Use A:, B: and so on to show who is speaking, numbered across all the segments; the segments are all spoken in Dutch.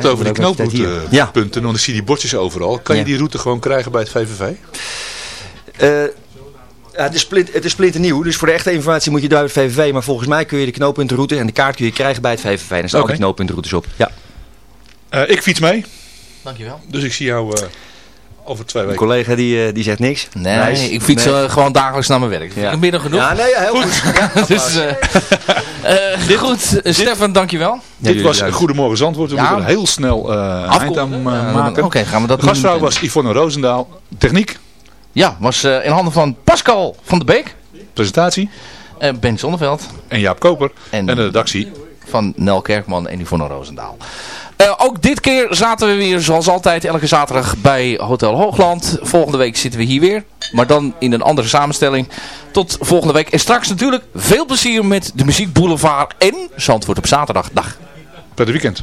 A: kort over die knooppunten, want ik zie die bordjes overal. Kan je die route gewoon krijgen bij het VVV?
B: Ja, het, is splint, het is splinternieuw, dus voor de echte informatie moet je daar bij het VVV. Maar volgens mij kun je de knooppuntenroute en de kaart kun je krijgen bij het VVV. Daar staan okay. knooppuntenroutes op. Ja.
A: Uh, ik fiets mee.
C: Dankjewel.
A: Dus ik zie jou uh, over twee weken.
B: Een collega die, uh, die zegt niks.
C: Nee, nice. ik fiets nee. gewoon dagelijks naar mijn werk. Ja. Ik meer genoeg.
B: Ja, nee, ja, heel goed. goed. Ja,
C: dus, dit, goed, Stefan, dankjewel.
A: dit was Goedemorgen Zandvoort. We moeten er heel snel eind aan maken.
C: Oké, gaan we dat
A: De gastvrouw was Yvonne Roosendaal. Techniek.
C: Ja, was uh, in handen van Pascal van de Beek.
A: Presentatie.
C: Uh, ben Zonneveld.
A: En Jaap Koper. En, en de redactie.
C: Van Nel Kerkman en Yvonne Roosendaal. Uh, ook dit keer zaten we weer zoals altijd elke zaterdag bij Hotel Hoogland. Volgende week zitten we hier weer. Maar dan in een andere samenstelling. Tot volgende week. En straks natuurlijk veel plezier met de Muziek Boulevard en Zandvoort op zaterdag. Dag.
A: Prettig weekend.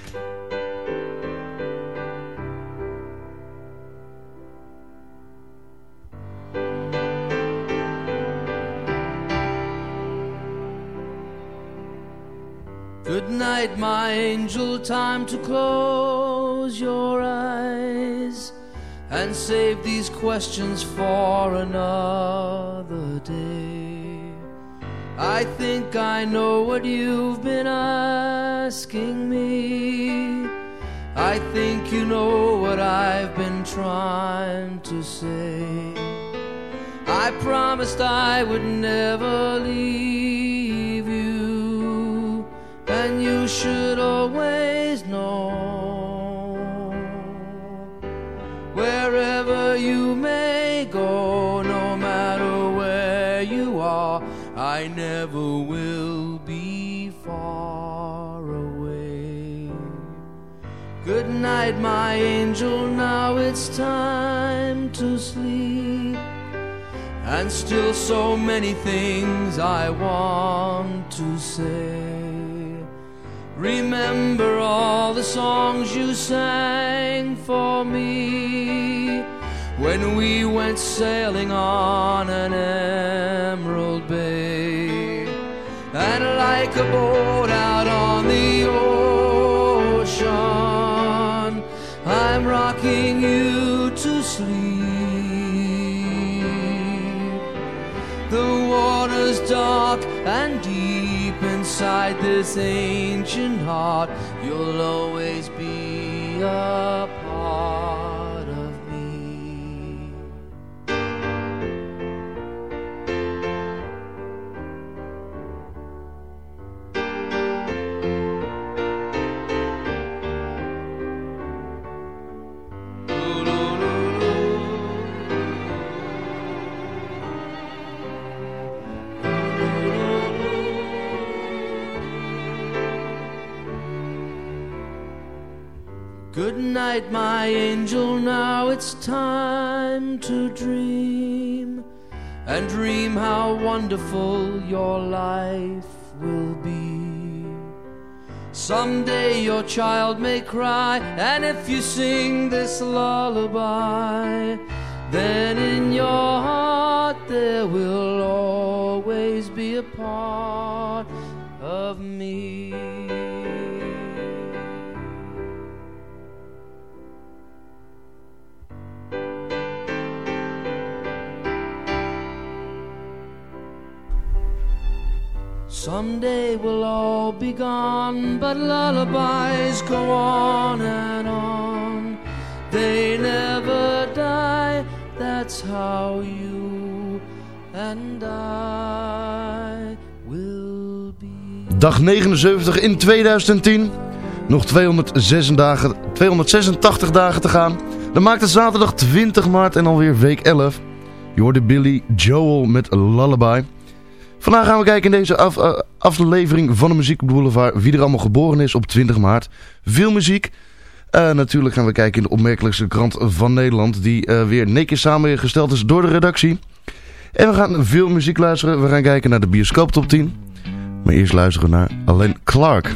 D: My angel, time to close your eyes and save these questions for another day. I think I know what you've been asking me. I think you know what I've been trying to say. I promised I would never leave should always know wherever you may go, no matter where you are, I never will be far away. Good night, my angel, now it's time to sleep. And still so many things I want to say. Remember all the songs you sang for me when we went sailing on an emerald bay. And like a boat out on the ocean, I'm rocking you to sleep. The water's dark and deep inside this ancient heart. You'll always be a part night, my angel. Now it's time to dream and dream how wonderful your life will be. Someday your child may cry, and if you sing this lullaby, then in your heart there will Someday we'll all be gone, but lullabies go on and on. They never die, that's how you and I will be.
E: Dag 79 in 2010. Nog 206 dagen, 286 dagen te gaan. Dan maakt het zaterdag 20 maart en alweer week 11. Je hoorde Billy Joel met Lullaby. Vandaag gaan we kijken in deze af, uh, aflevering van de Muziek Boulevard wie er allemaal geboren is op 20 maart. Veel muziek. Uh, natuurlijk gaan we kijken in de opmerkelijkste krant van Nederland die uh, weer netjes samengesteld is door de redactie. En we gaan veel muziek luisteren. We gaan kijken naar de bioscoop top 10. Maar eerst luisteren we naar Alain Clark.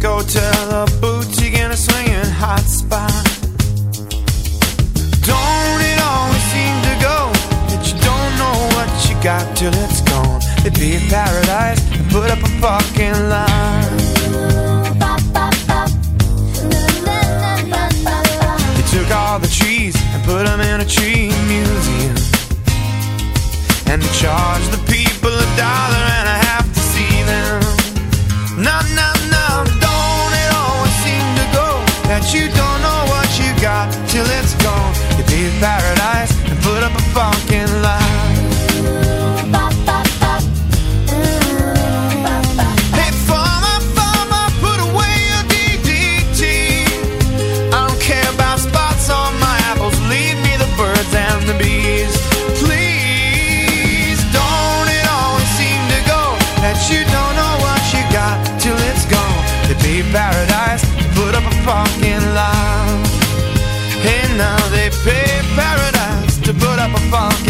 F: Pink hotel, a boutique, and a swinging hot spot. Don't it always seem to go that you don't know what you got till it's gone? They paved paradise and put up a parking lot. They took all the trees and put them in a tree museum. And they charge the people a dollar and a that you don't know what you got till it's gone? You pay paradise funk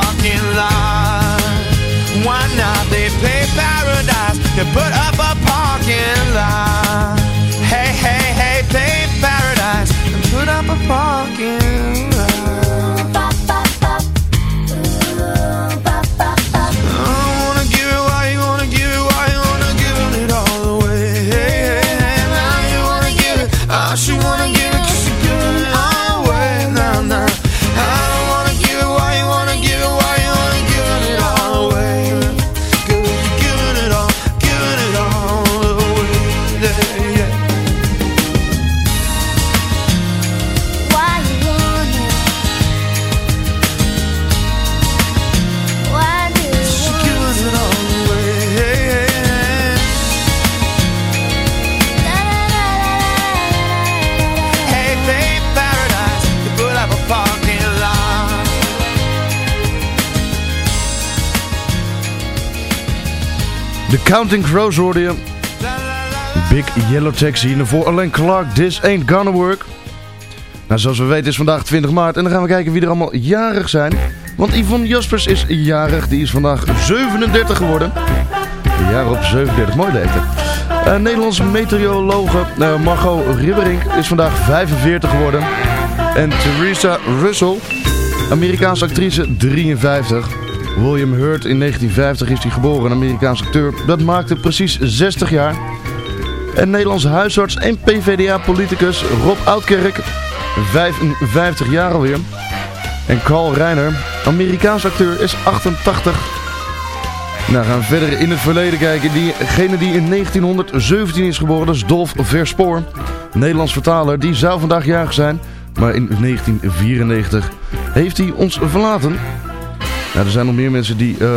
F: parking lot. Why not? They play paradise to put up a parking lot. Hey, hey, hey, play paradise and put up a parking lot.
E: Counting Crows hoorde je. Big Yellow Taxi. En daarvoor alleen Clark, This Ain't Gonna Work. Nou, zoals we weten is vandaag 20 maart. En dan gaan we kijken wie er allemaal jarig zijn. Want Yvonne Jaspers is jarig. Die is vandaag 37 geworden. Een jaar op 37. Mooi leeftijd. Uh, Nederlandse meteorologe eh, Margot Ribberink is vandaag 45 geworden. En Theresa Russell, Amerikaanse actrice, 53. William Hurt in 1950 is hij geboren, een Amerikaanse acteur. Dat maakte precies 60 jaar. En Nederlands huisarts en PvdA-politicus Rob Oudkerk, 55 jaar alweer. En Carl Reiner, Amerikaans acteur, is 88. Nou gaan we verder in het verleden kijken. Diegene die in 1917 is geboren, dat is Dolf Verspoor. Nederlands vertaler, die zou vandaag jarig zijn. Maar in 1994 heeft hij ons verlaten. Nou, er zijn nog meer mensen die eh,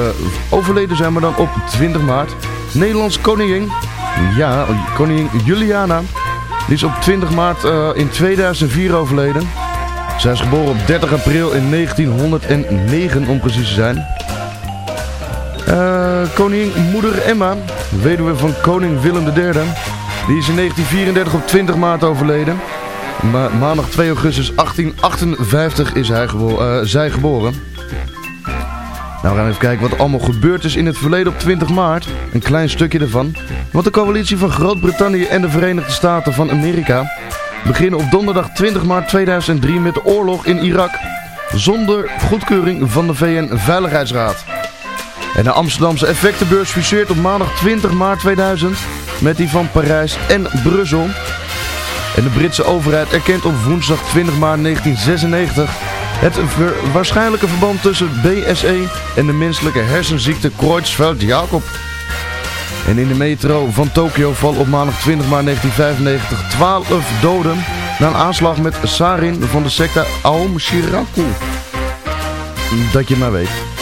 E: overleden zijn, maar dan op 20 maart. Nederlands koningin, ja, koningin Juliana. Die is op 20 maart eh, in 2004 overleden. Zij is geboren op 30 april in 1909 om precies te zijn. Eh, koningin moeder Emma, weduwe van koning Willem III. Die is in 1934 op 20 maart overleden. Ma maandag 2 augustus 1858 is hij zij geboren. Nou, we gaan even kijken wat allemaal gebeurd is in het verleden op 20 maart. Een klein stukje ervan. Want de coalitie van Groot-Brittannië en de Verenigde Staten van Amerika beginnen op donderdag 20 maart 2003 met de oorlog in Irak. Zonder goedkeuring van de VN-veiligheidsraad. En de Amsterdamse effectenbeurs fuseert op maandag 20 maart 2000 met die van Parijs en Brussel. En de Britse overheid erkent op woensdag 20 maart 1996 het ver- waarschijnlijke verband tussen BSE en de menselijke hersenziekte Creutzfeldt-Jakob. En in de metro van Tokio vallen op maandag 20 maart 1995 12 doden na een aanslag met sarin van de secte Aum Shiraku. Dat je maar weet.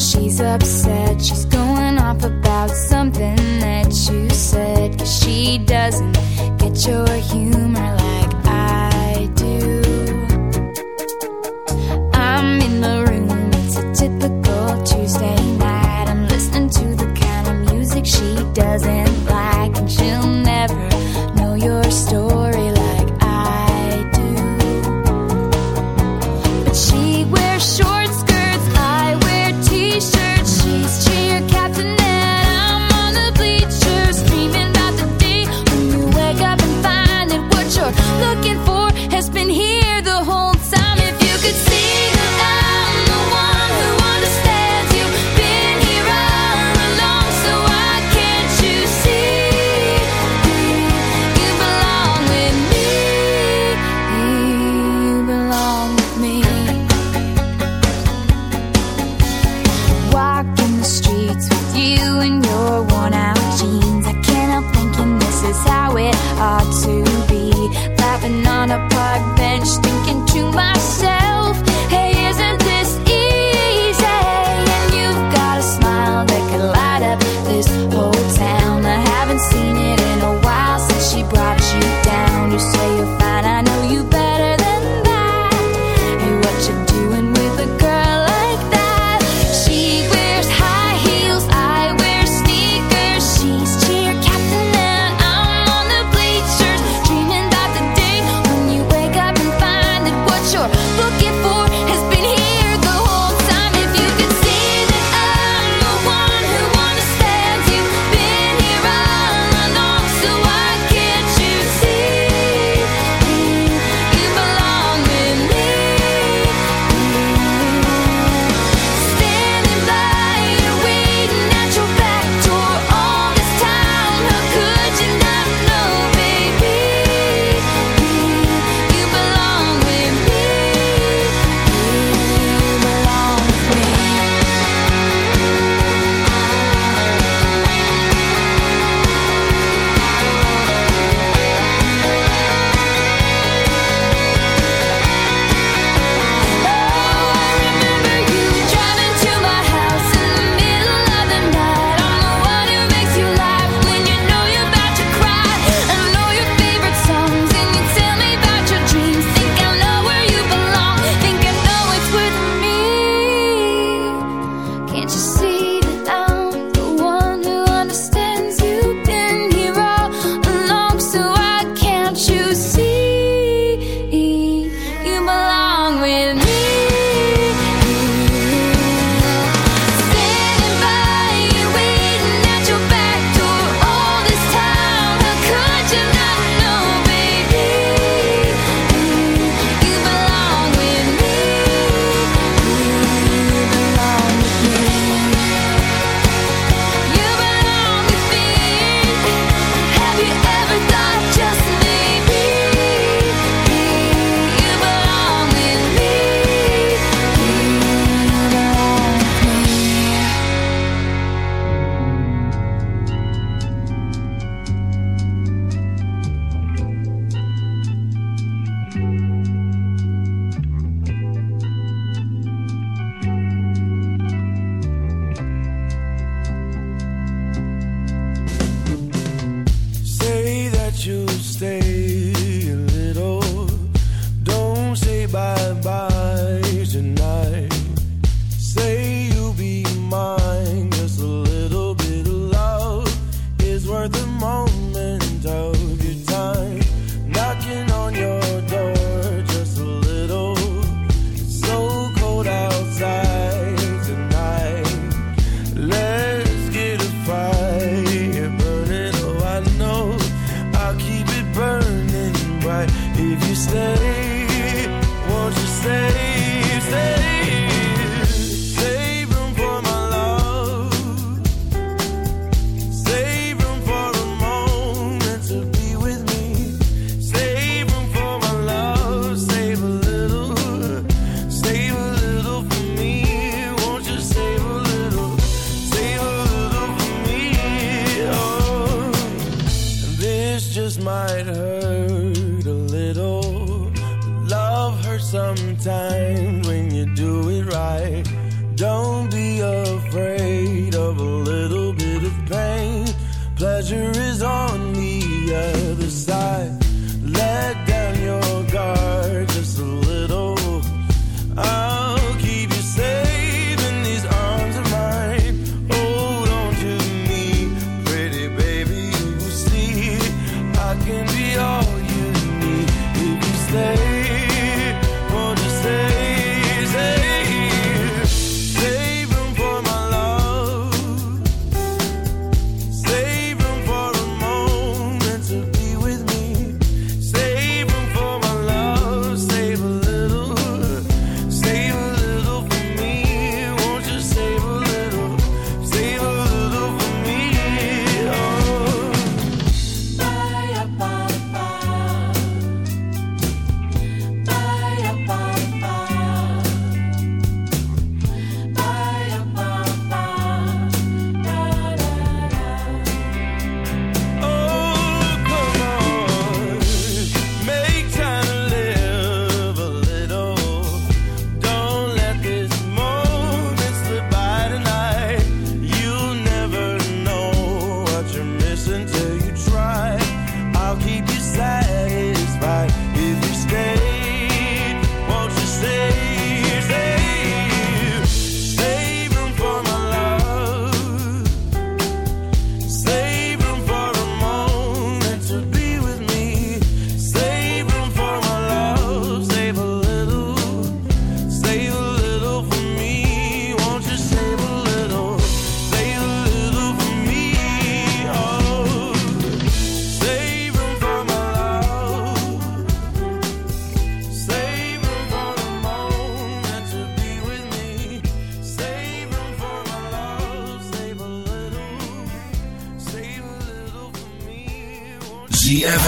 G: She's upset. She's going off about something that you said. Cause she doesn't get your humor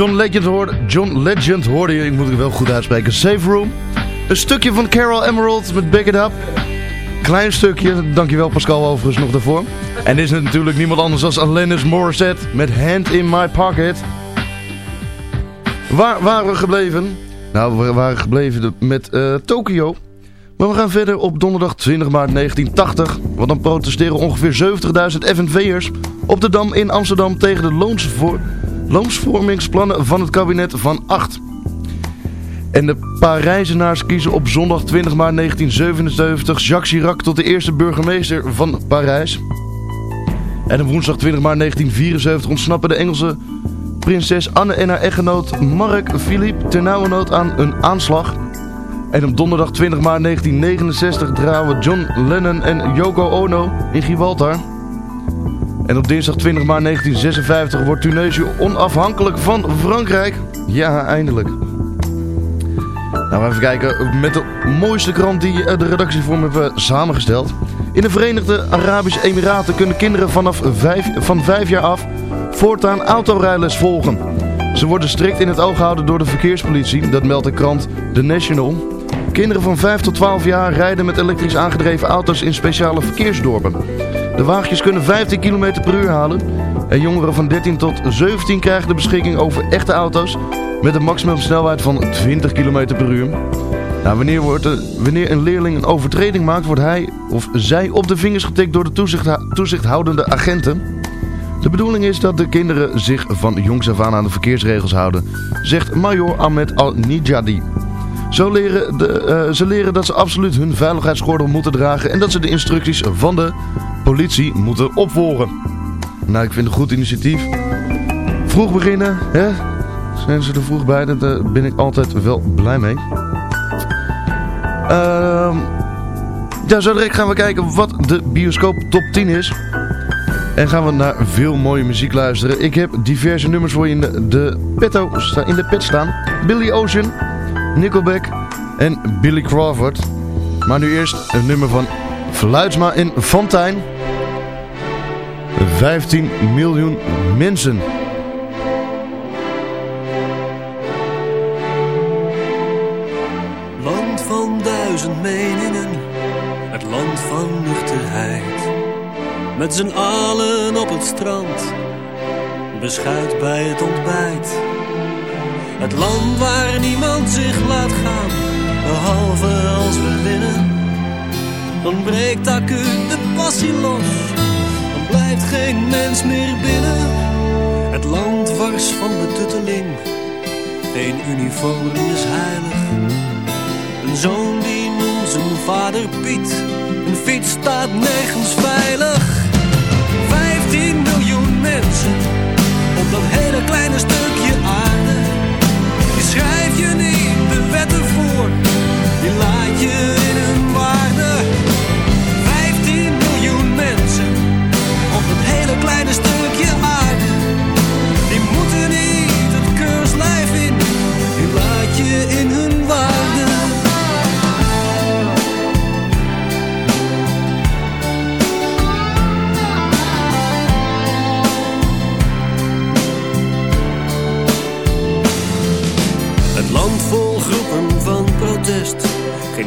E: John Legend hoorde, John Legend hoorde je, ik moet het wel goed uitspreken, Safe Room. Een stukje van Carol Emerald met Back It Up. Klein stukje, dankjewel Pascal overigens nog daarvoor. En is natuurlijk niemand anders dan Alanis Morissette met Hand in My Pocket. Waar waren we gebleven? Nou, we waren gebleven met eh, Tokio. Maar we gaan verder op donderdag 20 maart 1980. Want dan protesteren ongeveer 70.000 FNV'ers op de Dam in Amsterdam tegen de loonsvoor loonsvormingsplannen van het kabinet van 8. En de Parijzenaars kiezen op zondag 20 maart 1977 Jacques Chirac tot de eerste burgemeester van Parijs. En op woensdag 20 maart 1974 ontsnappen de Engelse prinses Anne en haar echtgenoot Mark Philippe ternauwernood aan een aanslag. En op donderdag 20 maart 1969 trouwen John Lennon en Yoko Ono in Gibraltar. En op dinsdag 20 maart 1956 wordt Tunesië onafhankelijk van Frankrijk. Ja, eindelijk. Nou, even kijken met de mooiste krant die eh, de redactie voor me hebben samengesteld. In de Verenigde Arabische Emiraten kunnen kinderen vanaf vijf, van 5 jaar af voortaan autorijles volgen. Ze worden strikt in het oog gehouden door de verkeerspolitie, dat meldt de krant The National. Kinderen van 5 tot 12 jaar rijden met elektrisch aangedreven auto's in speciale verkeersdorpen. De wagentjes kunnen 15 km per uur halen. En jongeren van 13 tot 17 krijgen de beschikking over echte auto's met een maximum snelheid van 20 km per uur. Nou, wanneer, wordt wanneer een leerling een overtreding maakt, wordt hij of zij op de vingers getikt door de toezicht, toezichthoudende agenten. De bedoeling is dat de kinderen zich van jongs af aan aan de verkeersregels houden, zegt Major Ahmed Al-Nijadi. Zo leren de, eh, ze leren dat ze absoluut hun veiligheidsgordel moeten dragen en dat ze de instructies van de politie moeten opvolgen. Nou, ik vind het een goed initiatief. Vroeg beginnen, hè? Zijn ze er vroeg bij, daar eh, ben ik altijd wel blij mee. Ehm ja, zo direct gaan we kijken wat de bioscoop top 10 is. En gaan we naar veel mooie muziek luisteren. Ik heb diverse nummers voor je in de, de, in de pet staan. Billy Ocean, Nickelback en Billy Crawford. Maar nu eerst een nummer van Fluitsma en Fantijn. 15 miljoen mensen.
H: Land van duizend meningen, het land van nuchterheid. Met z'n allen op het strand, beschuit bij het ontbijt. Het land waar niemand zich laat gaan, behalve als we winnen. Dan breekt acuut de passie los, dan blijft geen mens meer binnen. Het land wars van betutteling, geen uniform is heilig. Een zoon die noemt zijn vader Piet, een fiets staat nergens veilig. 15 miljoen mensen op dat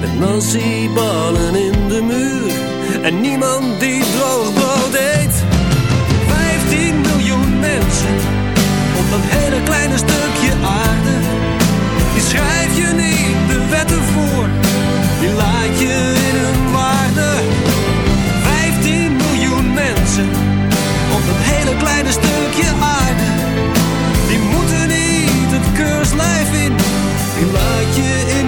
H: Met nasi-ballen in de muur. En niemand die droog brood eet. 15 miljoen mensen op dat hele kleine stukje aarde. Die schrijf je niet de wetten voor, die laat je in hun waarde. 15 miljoen mensen op dat hele kleine stukje aarde. Die moeten niet het keurslijf in, die laat je in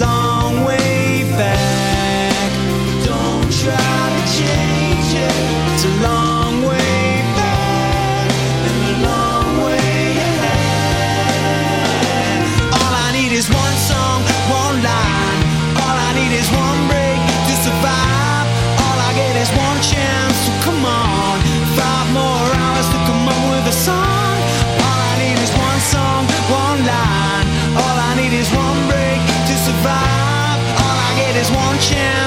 F: Long. Chance,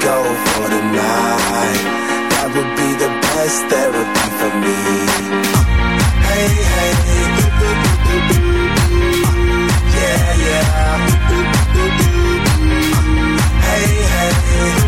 I: go for the night. That would be the best therapy for me. Uh, hey, hey, yeah, yeah. hey, hey.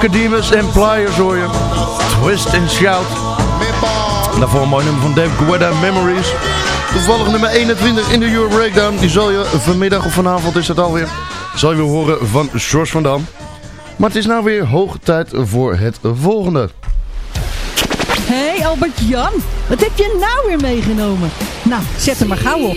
E: Academus en Pliers hoor je. Twist and Shout. Daarvoor een mooi nummer van Dave Guetta, Memories. Toevallig nummer 21 in de Euro Breakdown. Die zal je vanmiddag of vanavond is dat alweer. Zal je weer horen van George van Dam. Maar het is nou weer hoog tijd voor het volgende.
G: Hey Albert-Jan, wat heb je nou weer meegenomen? Nou, zet hem maar gauw op.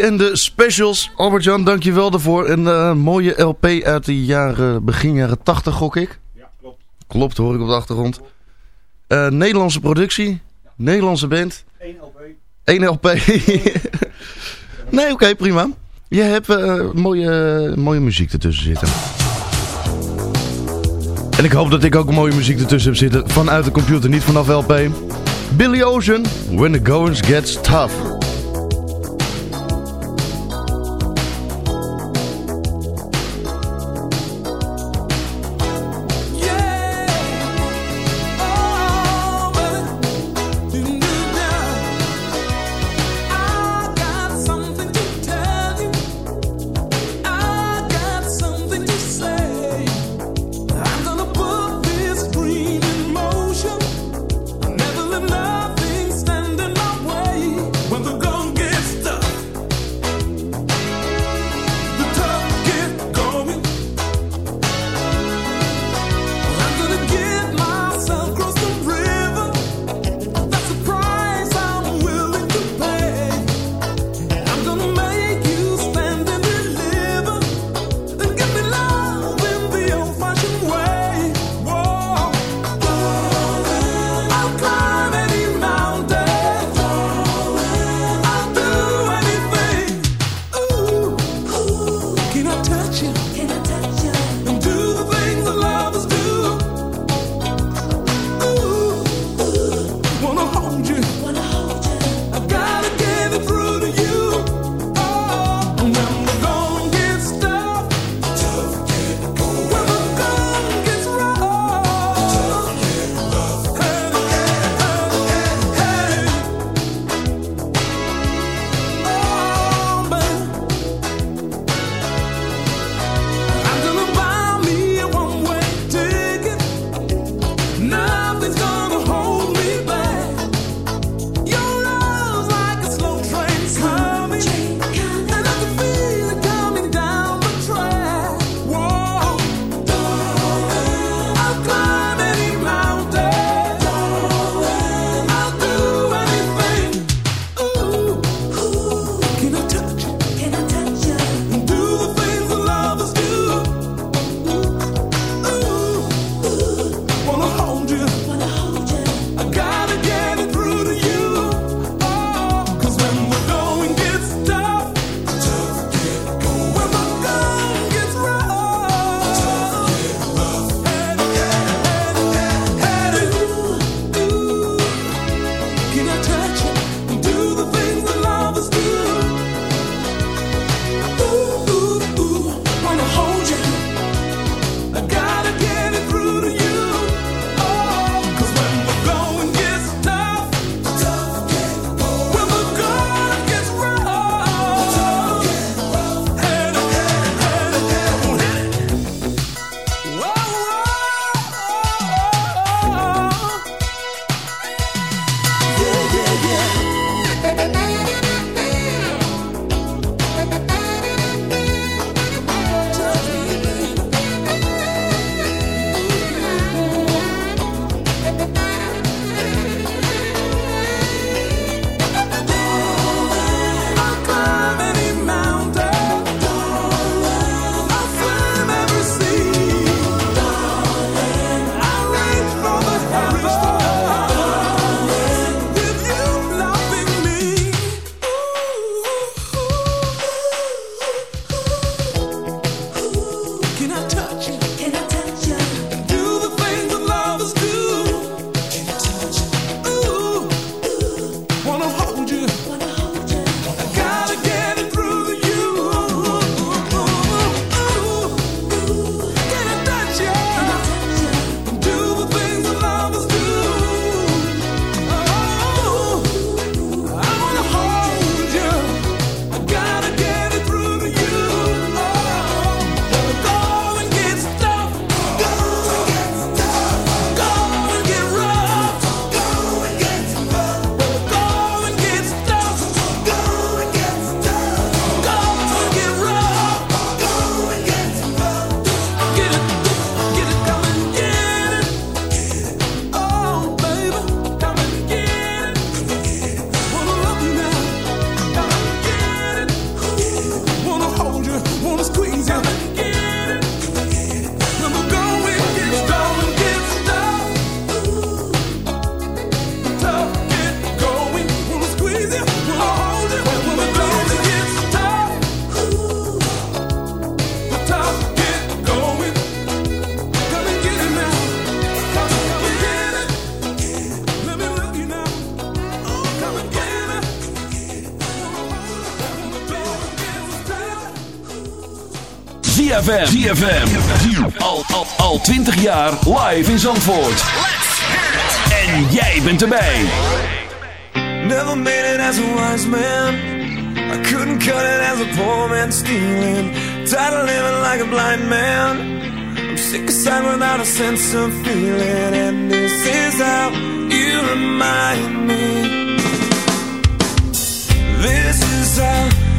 E: En de Specials. Albert-Jan, dankjewel daarvoor. Een eh, mooie LP uit de jaren, begin jaren 80, gok ik. Ja, klopt. Klopt, hoor ik op de achtergrond. Eh, Nederlandse productie. Nederlandse band.
J: 1 LP.
E: 1 LP. nee, oké, prima. Je hebt eh, mooie, mooie muziek ertussen zitten. En ik hoop dat ik ook mooie muziek ertussen heb zitten. Vanuit de computer, niet vanaf LP. Billy Ocean, When the Going Gets Tough.
K: ZFM. ZFM. Al, al, al 20 jaar live in Zandvoort. En jij bent erbij.
H: Never made it as a wise man. I couldn't cut it as a poor man stealing. Tired of living like a blind man. I'm sick of sight without a sense of feeling. And this is how you remind me. This is how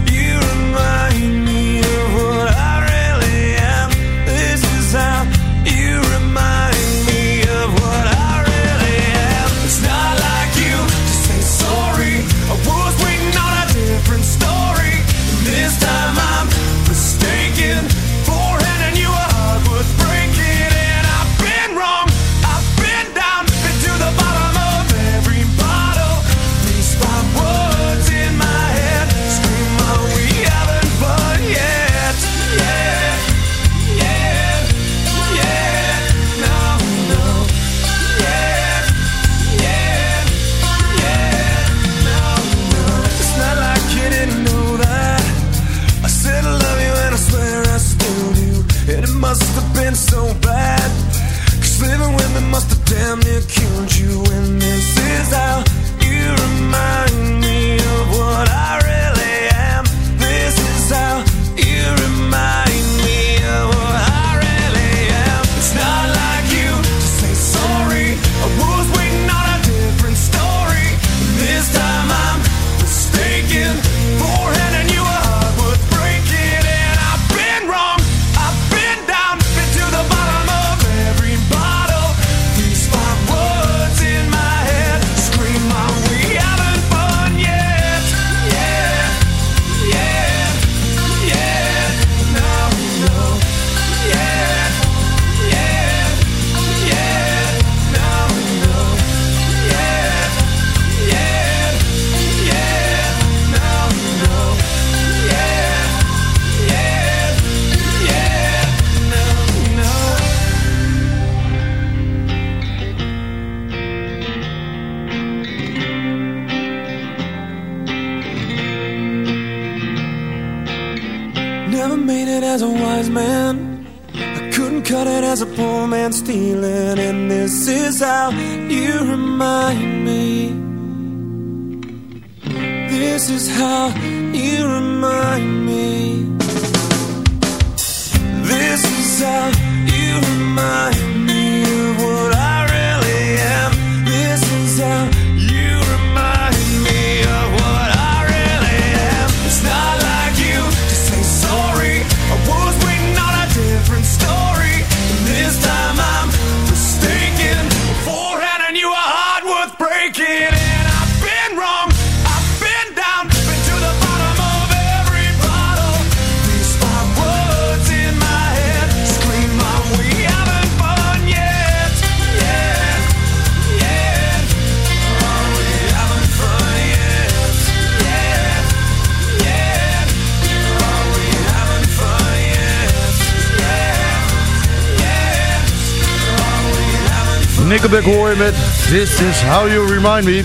E: Hunchback hoor je met This Is How You Remind Me.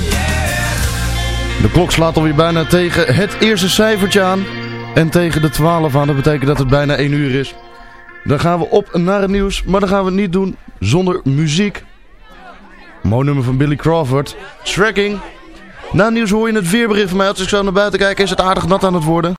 E: De klok slaat alweer bijna tegen het eerste cijfertje aan. En tegen de 12 aan, dat betekent dat het bijna 1 uur is. Dan gaan we op naar het nieuws, maar dan gaan we niet doen zonder muziek. Mooi nummer van Billy Crawford, Tracking. Na het nieuws hoor je het weerbericht van mij. Als ik zo naar buiten kijk is het aardig nat aan het worden.